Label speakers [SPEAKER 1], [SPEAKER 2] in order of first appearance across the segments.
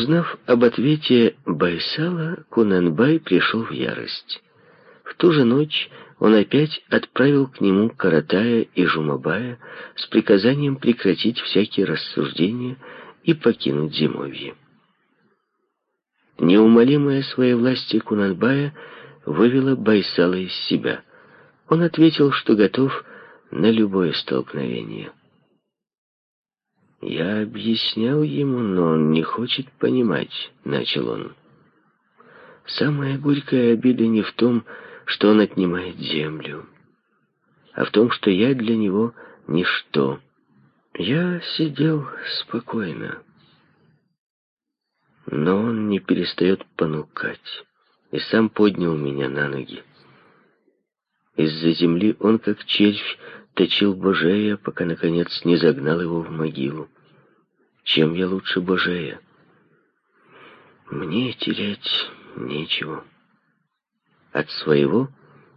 [SPEAKER 1] Узнав об ответе Байсала, Кунанбай пришел в ярость. В ту же ночь он опять отправил к нему Каратая и Жумабая с приказанием прекратить всякие рассуждения и покинуть зимовье. Неумолимая своей власти Кунанбая вывела Байсала из себя. Он ответил, что готов на любое столкновение. «Я объяснял ему, но он не хочет понимать», — начал он. «Самая горькая обида не в том, что он отнимает землю, а в том, что я для него ничто. Я сидел спокойно, но он не перестает понукать и сам поднял меня на ноги. Из-за земли он, как червь, точил Божея, пока, наконец, не загнал его в могилу. Чем я лучше Божея? Мне терять нечего. От своего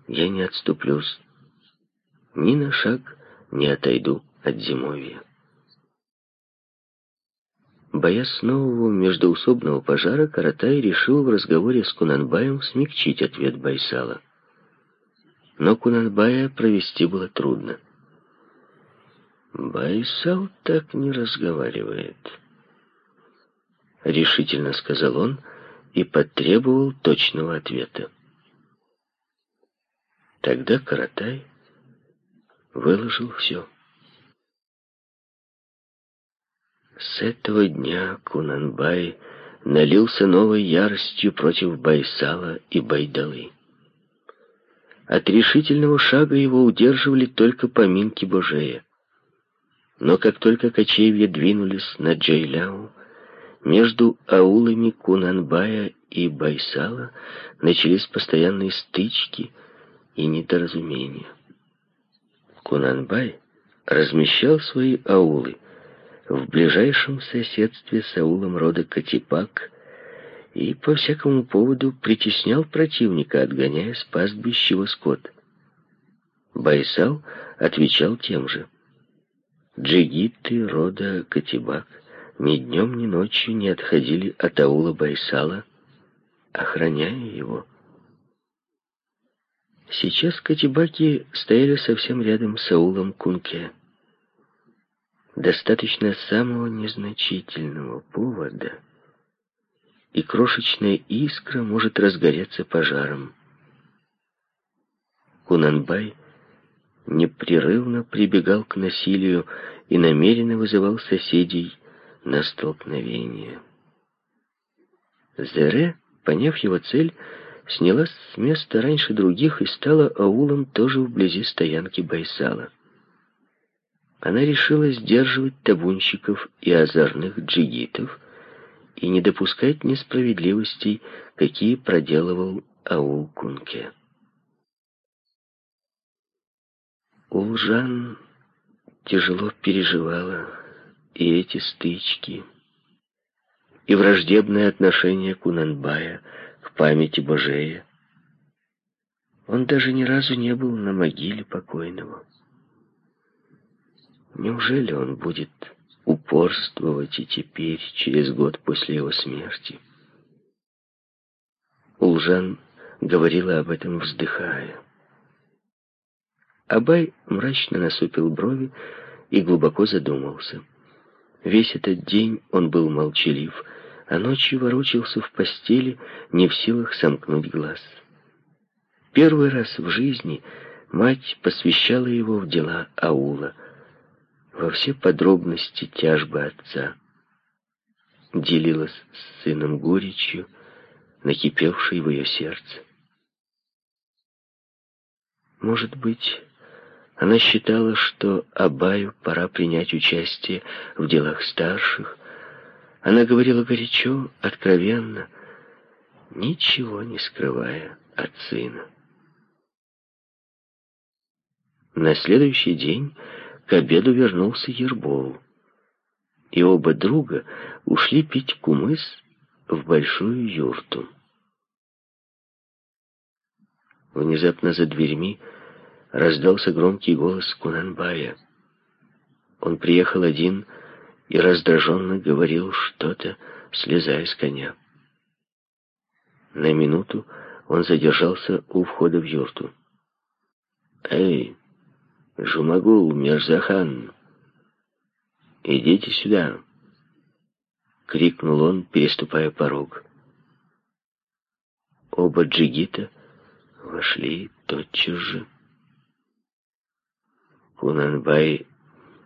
[SPEAKER 1] я не отступлюсь. Ни на шаг не отойду от зимовья. Боясь нового междоусобного пожара, Каратай решил в разговоре с Кунанбаем смягчить ответ Байсала. Но Кунанбая провести было трудно. «Байсал так не разговаривает», — решительно сказал он и потребовал точного ответа. Тогда Каратай выложил все. С этого дня Кунанбай налился новой яростью против Байсала и Байдалы. От решительного шага его удерживали только поминки Божея. Но как только кочевья двинулись на Джейляу, между аулами Кунанбая и Байсала начались постоянные стычки и недоразумения. Кунанбай размещал свои аулы в ближайшем соседстве с аулом рода Катипак и по всякому поводу притеснял противника, отгоняя с пастбищ скот. Байсал отвечал тем же. Джигиты рода Катибак ни днем, ни ночью не отходили от аула Байсала, охраняя его. Сейчас Катибаки стояли совсем рядом с аулом Кунке. Достаточно самого незначительного повода, и крошечная искра может разгореться пожаром. Кунанбай непрерывно прибегал к насилию и намеренно вызывал соседей на столкновение. Зере, поняв его цель, снялась с места раньше других и стала аулом тоже вблизи стоянки Байсала. Она решила сдерживать табунщиков и озорных джигитов и не допускать несправедливостей, какие проделывал аул Кунке. Улжан тяжело переживала и эти стычки, и враждебное отношение Кунанбая к памяти Божея. Он даже ни разу не был на могиле покойного. Неужели он будет упорствовать и теперь, через год после его смерти? Улжан говорила об этом, вздыхая. Абай мрачно насупил брови и глубоко задумался. Весь этот день он был молчалив, а ночью ворочался в постели, не в силах сомкнуть глаз. Первый раз в жизни мать посвящала его в дела аула, во все подробности тяжбы отца. Делилась с сыном горечью, накипевшей в ее сердце. Может быть, она считала, что Абаю пора принять участие в делах старших. Она говорила горячо, откровенно, ничего не скрывая от сына. На следующий день к обеду вернулся Ербол, и оба друга ушли пить кумыс в большую юрту. Внезапно за дверьми раздался громкий голос Кунанбая. Он приехал один и раздраженно говорил что-то слезая с коня. На минуту он задержался у входа в юрту. «Эй, Жумагул, Мерзахан, идите сюда!» — крикнул он, переступая порог. Оба джигита вошли тотчас же. Кунанбай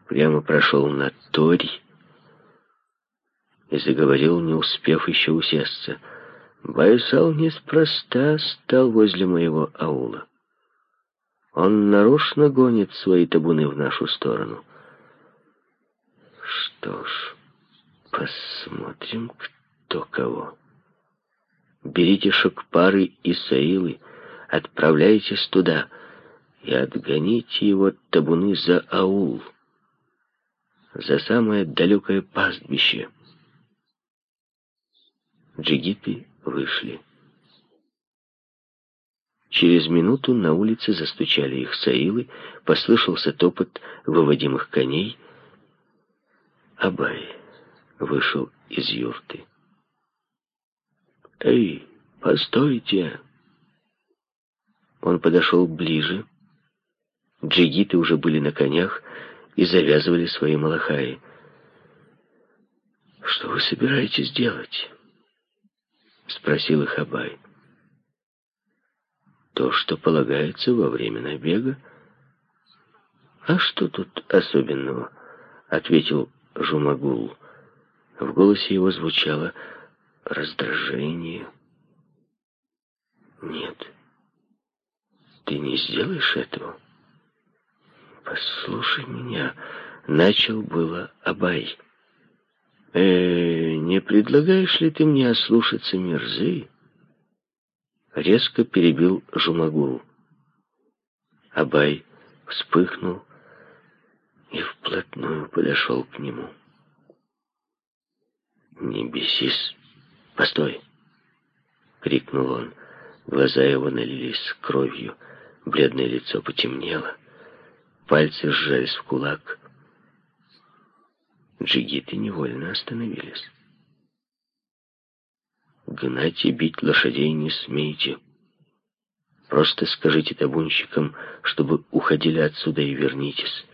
[SPEAKER 1] прямо прошел на Тори и заговорил, не успев еще усесться. Байсал неспроста стал возле моего аула. Он нарочно гонит свои табуны в нашу сторону. Что ж, посмотрим, кто кого. Берите шокпары и саилы, отправляйтесь туда и отгоните его табуны за аул, за самое далекое пастбище. Джигиты вышли. Через минуту на улице застучали их саилы, послышался топот выводимых коней. Абай вышел из юрты. «Эй, постойте!» Он подошел ближе. Джигиты уже были на конях и завязывали свои малахаи. «Что вы собираетесь делать?» — спросил их Абай. «То, что полагается во время набега». «А что тут особенного?» — ответил Жумагул. В голосе его звучало раздражение. «Нет, ты не сделаешь этого?» «Послушай меня», — начал было Абай. «Э, не предлагаешь ли ты мне ослушаться Мирзы?» Резко перебил Жумагул. Абай вспыхнул и вплотную подошел к нему. «Не бесись! Постой!» — крикнул он. Глаза его налились кровью, бледное лицо потемнело, пальцы сжались в кулак — джигиты невольно остановились. Гнать и бить лошадей не смейте. Просто скажите табунщикам, чтобы уходили отсюда и вернитесь.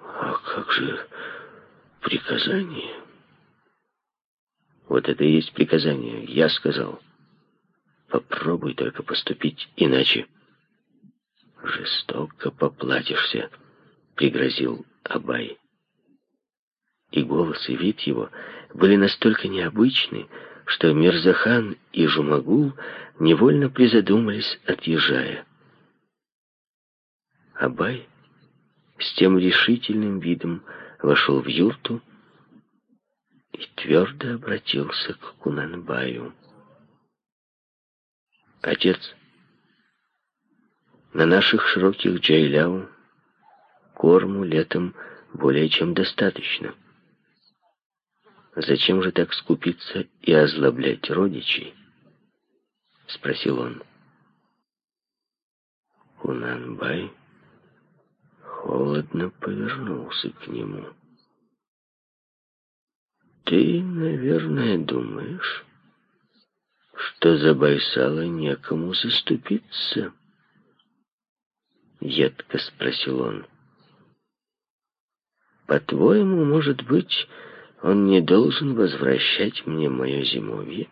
[SPEAKER 1] А как же приказание? Вот это и есть приказание, я сказал. Попробуй только поступить иначе. Жестоко поплатишься, пригрозил Абай и голос, и вид его были настолько необычны, что Мирзахан и Жумагул невольно призадумались, отъезжая. Абай с тем решительным видом вошел в юрту и твердо обратился к Кунанбаю. «Отец, на наших широких джайляу корму летом более чем достаточно». «Зачем же так скупиться и озлоблять родичей?» — спросил он. Кунанбай холодно повернулся к нему. «Ты, наверное, думаешь, что за Байсала некому заступиться?» Едко спросил он. «По-твоему, может быть, он не должен возвращать мне мое зимовье.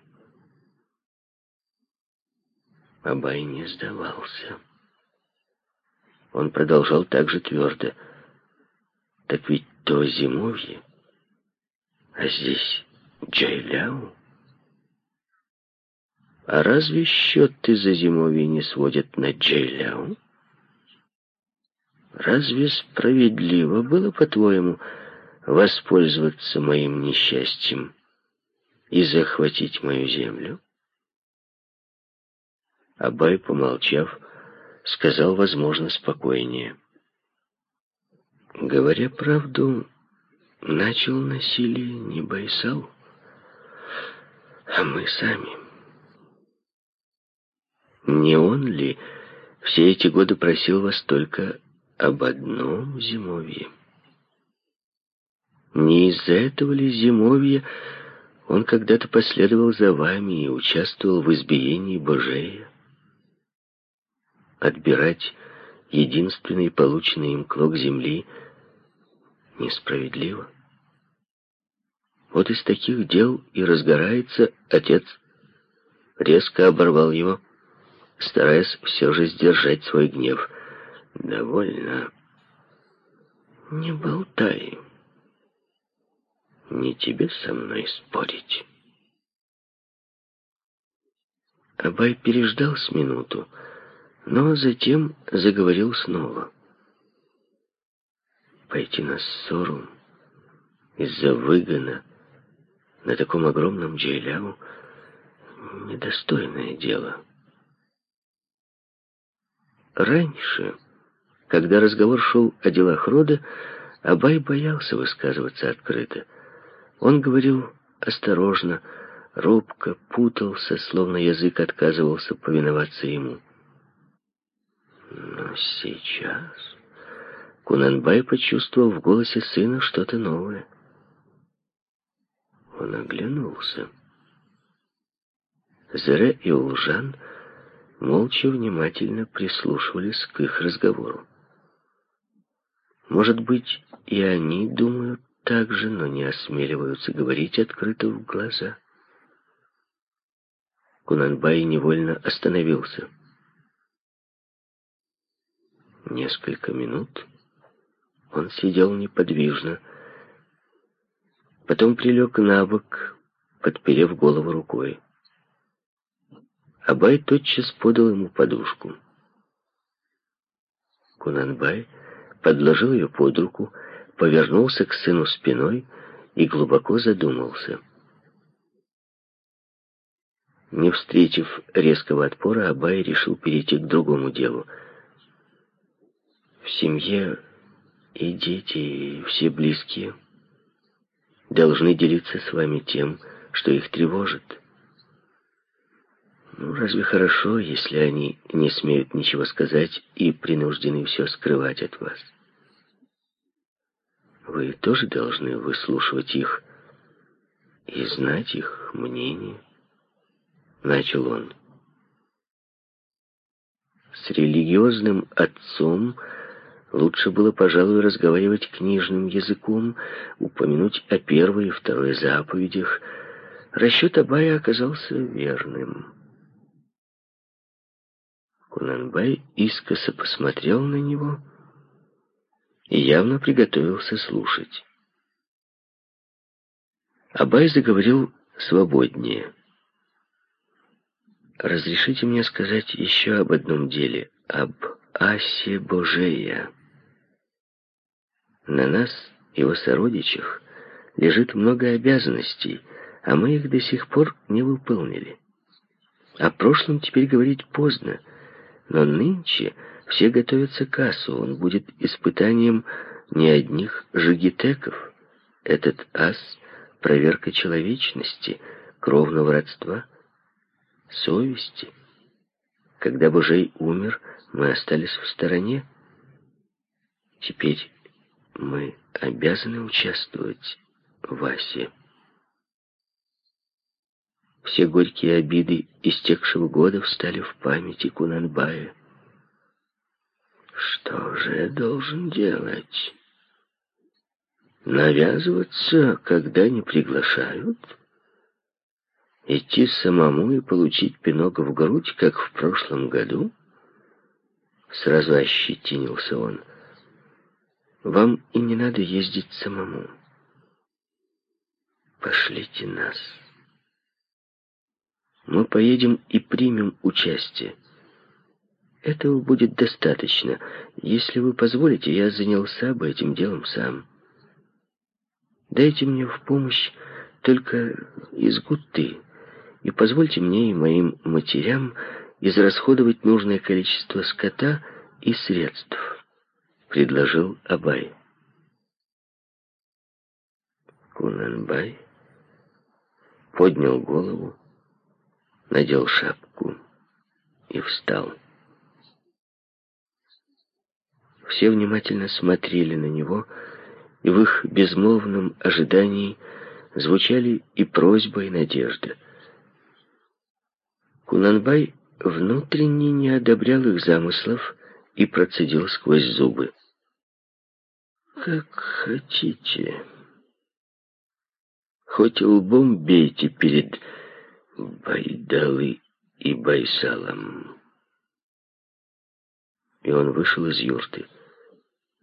[SPEAKER 1] Абай не сдавался. Он продолжал так же твердо. Так ведь то зимовье, а здесь Джайляу. А разве счеты за зимовье не сводят на Джайляу? Разве справедливо было, по-твоему, воспользоваться моим несчастьем и захватить мою землю? Абай, помолчав, сказал, возможно, спокойнее. Говоря правду, начал насилие не Байсал, а мы сами. Не он ли все эти годы просил вас только об одном зимовье? Не из-за этого ли зимовья он когда-то последовал за вами и участвовал в избиении Божея? Отбирать единственный полученный им клок земли несправедливо. Вот из таких дел и разгорается отец. Резко оборвал его, стараясь все же сдержать свой гнев. «Довольно. Не болтай. Не тебе со мной спорить». Абай переждал с минуту, но затем заговорил снова. Пойти на ссору из-за выгона на таком огромном джейляву недостойное дело. Раньше, когда разговор шел о делах рода, Абай боялся высказываться открыто. Он говорил осторожно, робко, путался, словно язык отказывался повиноваться ему. Но сейчас Кунанбай почувствовал в голосе сына что-то новое. Он оглянулся. Зере и Улжан молча внимательно прислушивались к их разговору. Может быть, и они думают так же, но не осмеливаются говорить открыто в глаза. Кунанбай невольно остановился. Несколько минут он сидел неподвижно, Потом прилег на бок, подперев голову рукой. Абай тотчас подал ему подушку. Кунанбай подложил ее под руку, повернулся к сыну спиной и глубоко задумался. Не встретив резкого отпора, Абай решил перейти к другому делу. В семье и дети, и все близкие должны делиться с вами тем, что их тревожит. Ну, разве хорошо, если они не смеют ничего сказать и принуждены все скрывать от вас? Вы тоже должны выслушивать их и знать их мнение. Начал он. С религиозным отцом Лучше было, пожалуй, разговаривать книжным языком, упомянуть о первой и второй заповедях. Расчет Абая оказался верным. Кунанбай искоса посмотрел на него и явно приготовился слушать. Абай заговорил свободнее. «Разрешите мне сказать еще об одном деле, об Асе Божея». На нас, его сородичах, лежит много обязанностей, а мы их до сих пор не выполнили. О прошлом теперь говорить поздно, но нынче все готовятся к асу, он будет испытанием не одних жигитеков. Этот ас — проверка человечности, кровного родства, совести. Когда Божей умер, мы остались в стороне. Теперь мы обязаны участвовать в Асе. Все горькие обиды истекшего года встали в памяти Кунанбая. Что же я должен делать? Навязываться, когда не приглашают? Идти самому и получить пинок в грудь, как в прошлом году? Сразу ощетинился он. Вам и не надо ездить самому. Пошлите нас. Мы поедем и примем участие. Этого будет достаточно. Если вы позволите, я занялся бы этим делом сам. Дайте мне в помощь только из гуты, и позвольте мне и моим матерям израсходовать нужное количество скота и средств предложил Абай. Кунанбай поднял голову, надел шапку и встал. Все внимательно смотрели на него, и в их безмолвном ожидании звучали и просьба, и надежда. Кунанбай внутренне не одобрял их замыслов и процедил сквозь зубы. «Как хотите. Хоть лбом бейте перед Байдалы и Байсалом». И он вышел из юрты.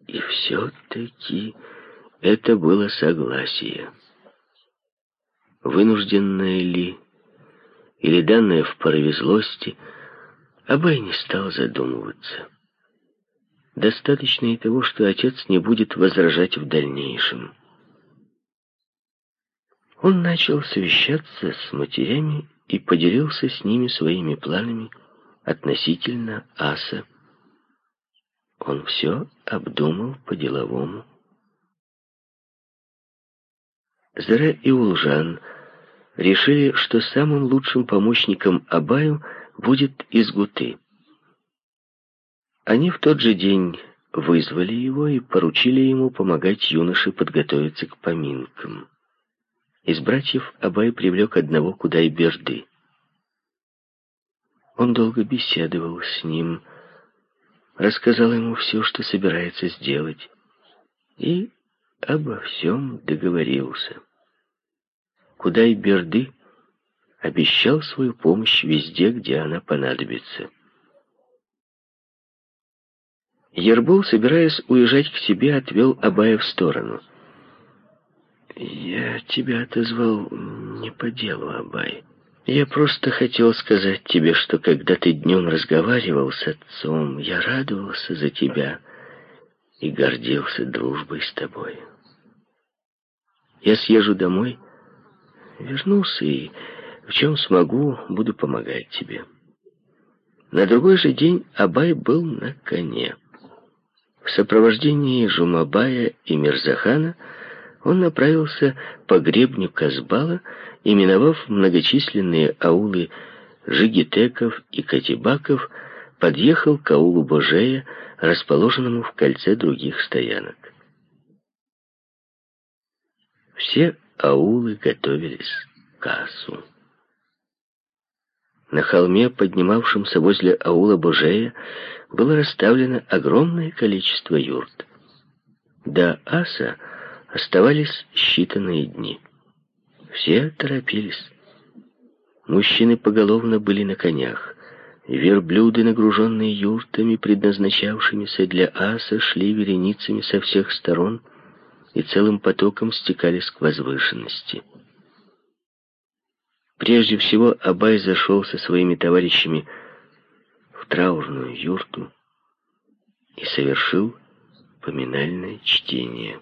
[SPEAKER 1] И все-таки это было согласие. Вынужденное ли, или данное в порыве злости, Абай не стал задумываться. Достаточно и того, что отец не будет возражать в дальнейшем. Он начал совещаться с матерями и поделился с ними своими планами относительно аса. Он все обдумал по-деловому. Зара и Улжан решили, что самым лучшим помощником Абаю будет Изгуты. Они в тот же день вызвали его и поручили ему помогать юноше подготовиться к поминкам. Из братьев Абай привлек одного Кудай-Берды. Он долго беседовал с ним, рассказал ему все, что собирается сделать, и обо всем договорился. Кудай-Берды обещал свою помощь везде, где она понадобится. Ербол, собираясь уезжать к себе, отвел Абая в сторону. «Я тебя отозвал не по делу, Абай. Я просто хотел сказать тебе, что когда ты днем разговаривал с отцом, я радовался за тебя и гордился дружбой с тобой. Я съезжу домой, вернулся и в чем смогу, буду помогать тебе». На другой же день Абай был на коне. В сопровождении Жумабая и Мирзахана он направился по гребню Казбала и, миновав многочисленные аулы Жигитеков и Катибаков, подъехал к аулу Божея, расположенному в кольце других стоянок. Все аулы готовились к асу. На холме, поднимавшемся возле аула Божея, было расставлено огромное количество юрт. До аса оставались считанные дни. Все торопились. Мужчины поголовно были на конях. Верблюды, нагруженные юртами, предназначавшимися для аса, шли вереницами со всех сторон и целым потоком стекались к возвышенности. Прежде всего Абай зашел со своими товарищами в траурную юрту и совершил поминальное чтение.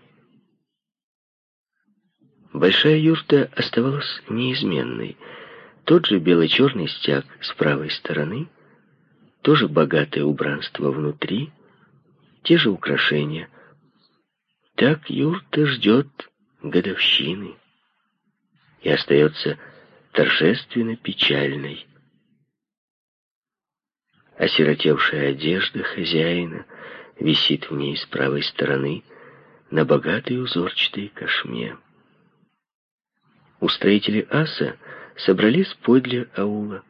[SPEAKER 1] Большая юрта оставалась неизменной. Тот же бело-черный стяг с правой стороны, тоже богатое убранство внутри, те же украшения. Так юрта ждет годовщины и остается торжественно печальной. Осиротевшая одежда хозяина висит в ней с правой стороны на богатой узорчатой кошме. Устроители аса собрались подле аула.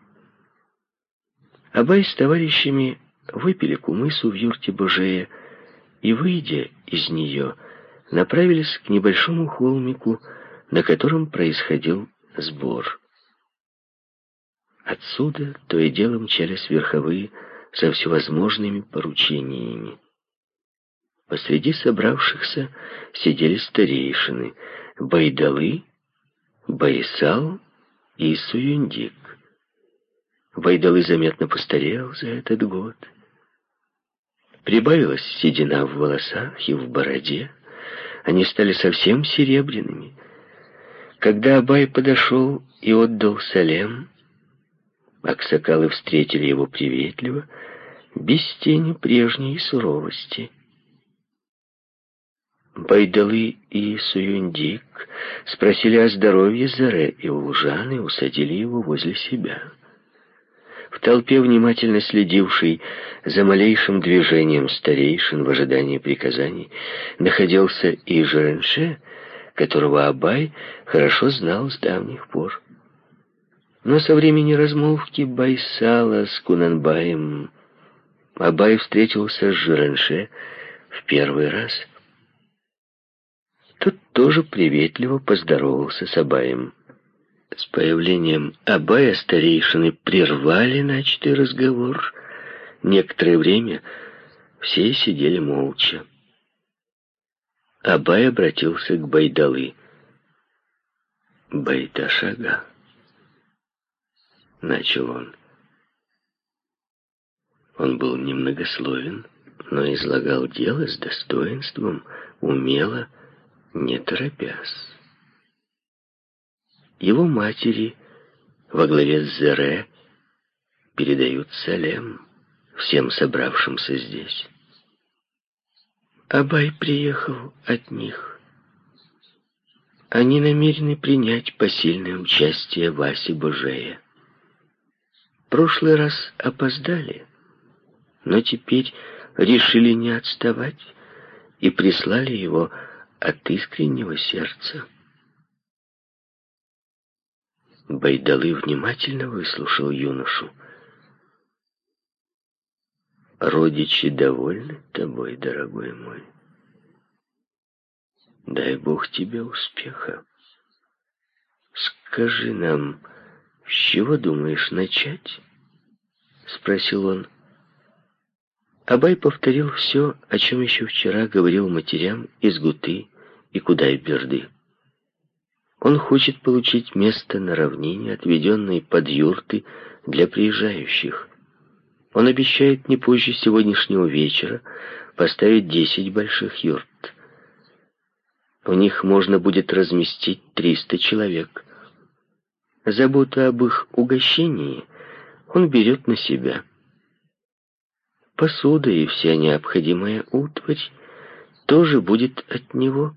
[SPEAKER 1] Абай с товарищами выпили кумысу в юрте Божея и, выйдя из нее, направились к небольшому холмику, на котором происходил сбор. Отсюда то и дело мчались верховые со всевозможными поручениями. Посреди собравшихся сидели старейшины Байдалы, Байсал и Суюндик. Байдалы заметно постарел за этот год. Прибавилась седина в волосах и в бороде. Они стали совсем серебряными. Когда Абай подошел и отдал салем, Аксакалы встретили его приветливо, без тени прежней суровости. Байдалы и Суюндик спросили о здоровье Заре и и усадили его возле себя. В толпе, внимательно следившей за малейшим движением старейшин в ожидании приказаний, находился и Жеренше, которого Абай хорошо знал с давних пор. Но со времени размолвки Байсала с Кунанбаем Абай встретился с Жеренше в первый раз. Тот тоже приветливо поздоровался с Абаем. С появлением Абая старейшины прервали начатый разговор. Некоторое время все сидели молча. Абай обратился к Байдалы. «Байдашага», — начал он. Он был немногословен, но излагал дело с достоинством, умело, не торопясь. Его матери во главе с Зере передают салем всем собравшимся здесь. Абай приехал от них. Они намерены принять посильное участие в Асе Божея. Прошлый раз опоздали, но теперь решили не отставать и прислали его от искреннего сердца. Байдалы внимательно выслушал юношу. «Родичи довольны тобой, дорогой мой. Дай Бог тебе успеха. Скажи нам, с чего думаешь начать?» Спросил он. Абай повторил все, о чем еще вчера говорил матерям из Гуты и Кудай-Берды. Он хочет получить место на равнине, отведенной под юрты для приезжающих. Он обещает не позже сегодняшнего вечера поставить десять больших юрт. В них можно будет разместить триста человек. Заботу об их угощении он берет на себя. Посуда и вся необходимая утварь тоже будет от него.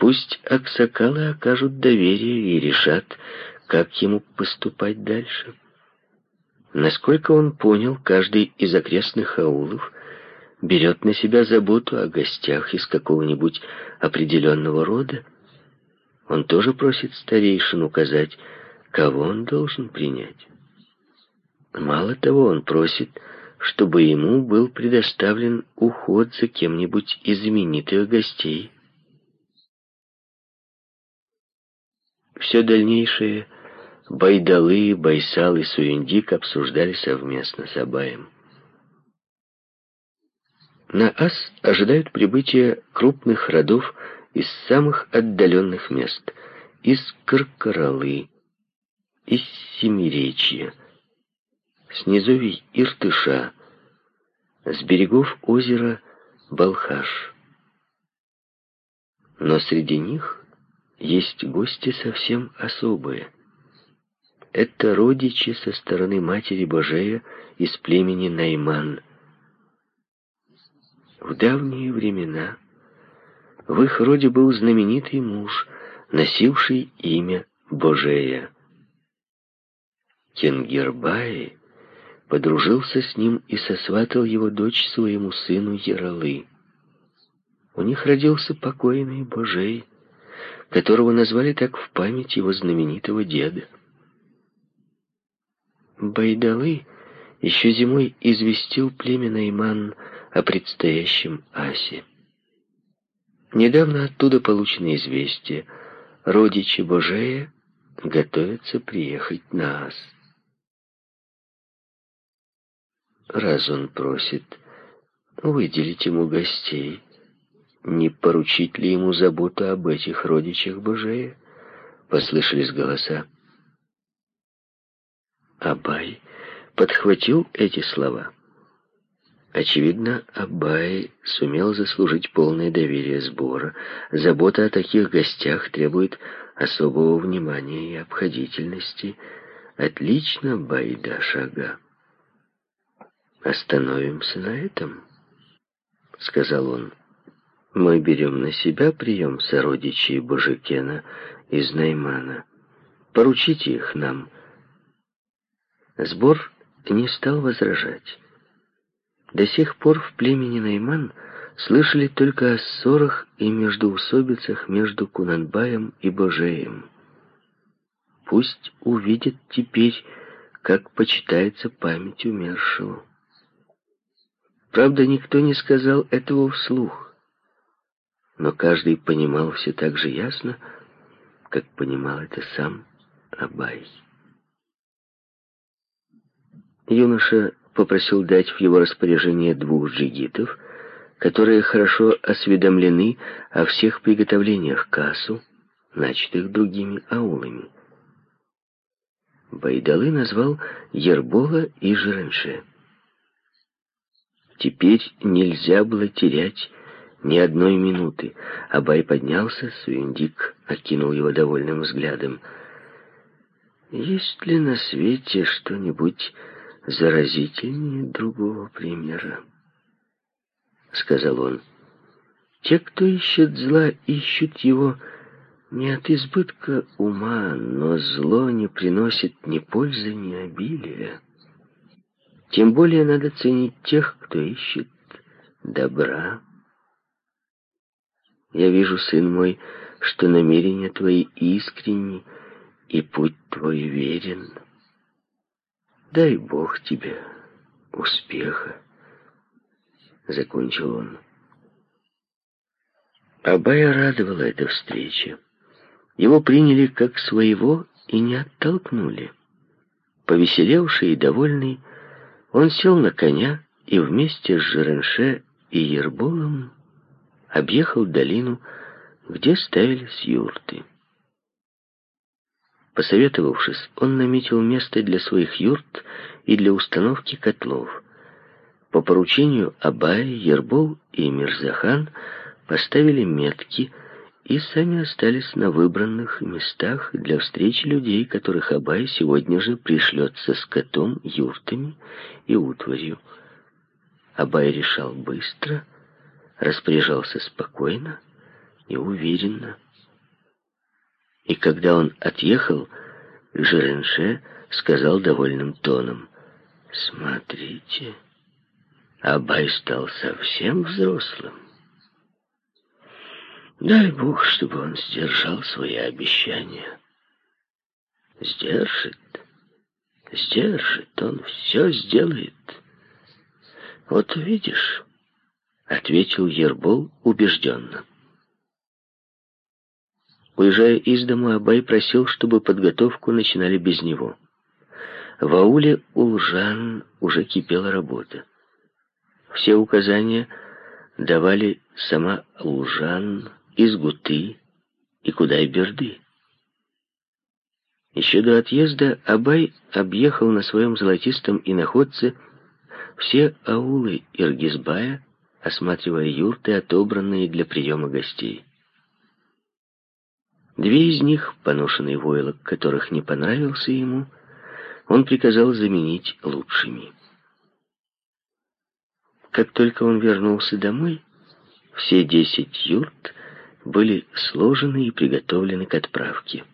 [SPEAKER 1] Пусть аксакалы окажут доверие и решат, как ему поступать дальше. Насколько он понял, каждый из окрестных аулов берет на себя заботу о гостях из какого-нибудь определенного рода. Он тоже просит старейшин указать, кого он должен принять. Мало того, он просит, чтобы ему был предоставлен уход за кем-нибудь из знаменитых гостей. Все дальнейшее Байдалы, Байсал и Суюндик обсуждали совместно с Абаем. На Ас ожидают прибытия крупных родов из самых отдаленных мест, из Каркаралы, из Семиречья, с низовий Иртыша, с берегов озера Балхаш. Но среди них есть гости совсем особые. Это родичи со стороны Матери Божея из племени Найман. В давние времена в их роде был знаменитый муж, носивший имя Божея. Кенгербай подружился с ним и сосватал его дочь своему сыну Яралы. У них родился покойный Божей, которого назвали так в память его знаменитого деда. Байдалы еще зимой известил племя Найман о предстоящем Асе. Недавно оттуда получено известие, родичи Божея готовятся приехать на Ас. Раз он просит выделить ему гостей, не поручить ли ему заботу об этих родичах Божея? Послышались голоса. Абай подхватил эти слова. Очевидно, Абай сумел заслужить полное доверие сбора. Забота о таких гостях требует особого внимания и обходительности. Отлично, Байда Шага. «Остановимся на этом», — сказал он мы берем на себя прием сородичей Божикена из Наймана. Поручите их нам. Сбор не стал возражать. До сих пор в племени Найман слышали только о ссорах и междоусобицах между Кунанбаем и Божеем. Пусть увидят теперь, как почитается память умершего. Правда, никто не сказал этого вслух, но каждый понимал все так же ясно, как понимал это сам Абай. Юноша попросил дать в его распоряжение двух джигитов, которые хорошо осведомлены о всех приготовлениях кассу, начатых другими аулами. Байдалы назвал Ербола и Жиранше. Теперь нельзя было терять ни одной минуты. Абай поднялся, Суиндик окинул его довольным взглядом. «Есть ли на свете что-нибудь заразительнее другого примера?» Сказал он. «Те, кто ищет зла, ищут его не от избытка ума, но зло не приносит ни пользы, ни обилия. Тем более надо ценить тех, кто ищет добра. Я вижу, сын мой, что намерения твои искренни, и путь твой верен. Дай Бог тебе успеха, — закончил он. Абая радовала эта встреча. Его приняли как своего и не оттолкнули. Повеселевший и довольный, он сел на коня и вместе с Жеренше и Ерболом объехал долину, где ставились юрты. Посоветовавшись, он наметил место для своих юрт и для установки котлов. По поручению Абая, Ербол и Мирзахан поставили метки и сами остались на выбранных местах для встречи людей, которых Абай сегодня же пришлет со скотом, юртами и утварью. Абай решал быстро, распоряжался спокойно и уверенно. И когда он отъехал, Жеренше сказал довольным тоном, «Смотрите, Абай стал совсем взрослым. Дай Бог, чтобы он сдержал свои обещания. Сдержит, сдержит, он все сделает. Вот увидишь, — ответил Ербол убежденно. Уезжая из дома, Абай просил, чтобы подготовку начинали без него. В ауле Улжан уже кипела работа. Все указания давали сама Улжан, из Гуты и Кудай-Берды. Еще до отъезда Абай объехал на своем золотистом иноходце все аулы Иргизбая, осматривая юрты, отобранные для приема гостей. Две из них, поношенный войлок которых не понравился ему, он приказал заменить лучшими. Как только он вернулся домой, все десять юрт были сложены и приготовлены к отправке.